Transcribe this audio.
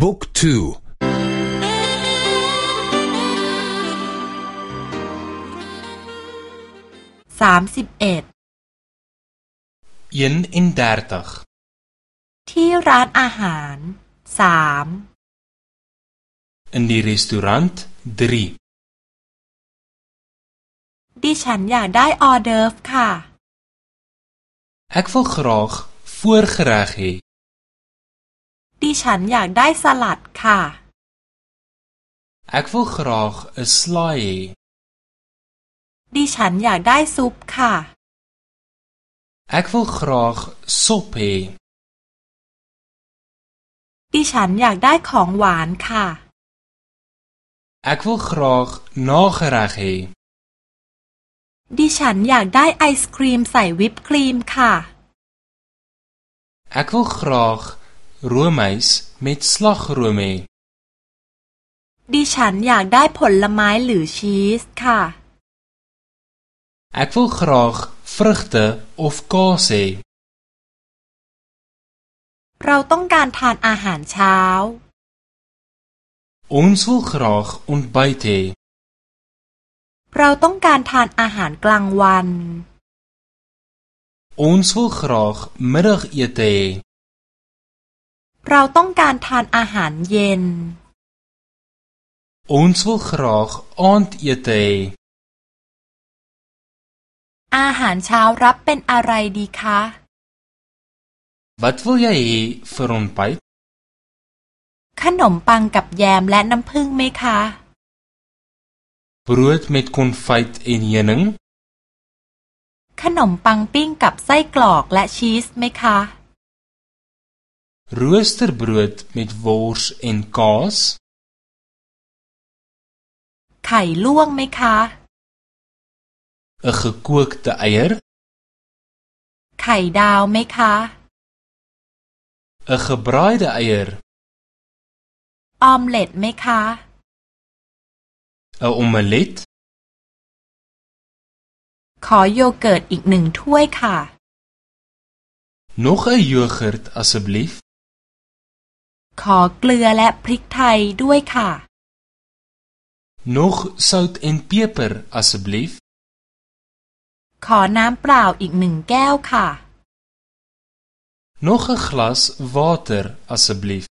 book twoสามสิบเอ็ด eenendertigที่ร้านอาหารสาม in het restaurant drie ดิฉันอยากได้ออเดิร์ฟค่ะ Ik wil graag voorgereg hê ดิฉันอยากได้สลัดค่ะ Ik wil graag 'n slaai hê ดิฉันอยากได้ซุปค่ะ Ik wil graag sop hê ดิฉันอยากได้ของหวานค่ะ Ik wil graag nagereg hê ดิฉันอยากได้ไอศครีมใส่วิปครีมค่ะ Ik wil graag roomys met slagroom hê ดิฉันอยากได้ผลไม้หรือชีสค่ะ Ik wil graag vrugte of kaas hê เราต้องการทานอาหารเช้า Ons wil graag ontbyt hê เราต้องการทานอาหารกลางวัน Ons wil graag middagete hê เราต้องการทานอาหารเย็น Ons wil graag aandete hê อาหารเช้ารับเป็นอะไรดีคะ Wat wil jy hê vir ontbyt ขนมปังกับแยมและน้ำผึ้งไหมคะ Brood met konfyt en heuning ขนมปังปิ้งกับไส้กรอกและชีสไหมคะ Roosterbrood met wors en kaas ไข่ลวกไหมคะ 'n gekookte eier ไข่ดาวไหมคะ 'n gebraaide eier ออมเล็ตไหมคะ 'n omelet ขอโยเกิร์ตอีกหนึ่งถ้วยค่ะ nog 'n yoghurt asseblief ขอเกลือและพริกไทยด้วยค่ะ nog sout en peper asseblief ขอน้ำเปล่าอีกหนึ่งแก้วค่ะ nog 'n glas water asseblief